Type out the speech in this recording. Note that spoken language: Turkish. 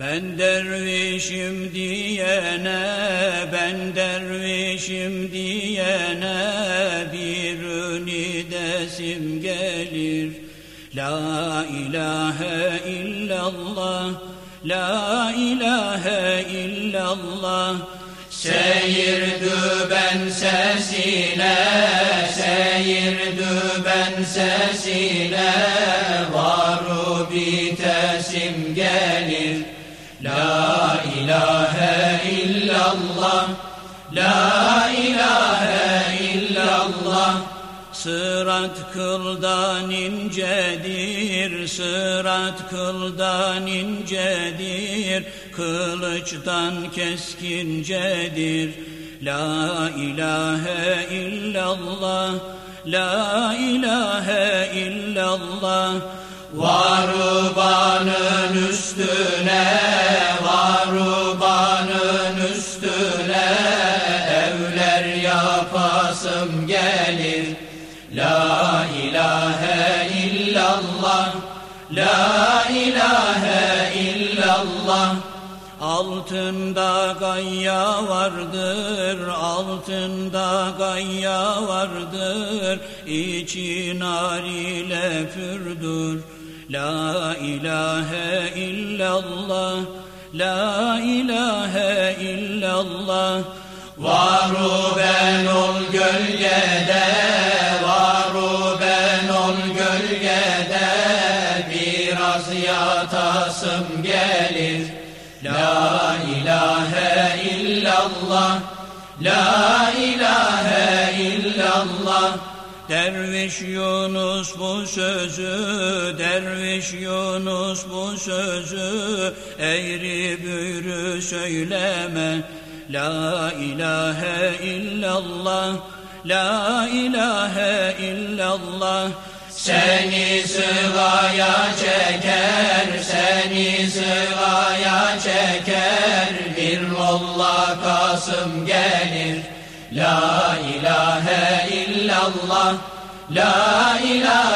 Ben dervişim diyene, ben dervişim diyene bir ünidesim gelir. La ilahe illallah, la ilahe illallah. Seyirdi ben sesine, seyirdi ben sesine, varu bitesim gelir. La ilahe illallah, la ilahe illallah. Sırat kıldan incedir, sırat kıldan incedir, kılıçtan keskincedir. La ilahe illallah, la ilahe illallah. Varubanın üstüne, evler yapasım gelir. La ilahe illallah, la ilahe illallah. Altında gayya vardır, altında gayya vardır, içi nar ile fürdür. La ilahe illallah, la ilahe illallah. Varu ben ol gölgede, varu ben ol gölgede, biraz yatasım gelir. La ilahe illallah, la ilahe illallah. Derviş Yunus bu sözü, derviş Yunus bu sözü, eğri büğrü söyleme. La ilahe illallah, la ilahe illallah. Seni sıraya çeker, seni sıraya çeker, bir molla Kasım gelir. La ilahe illallah, la ilahe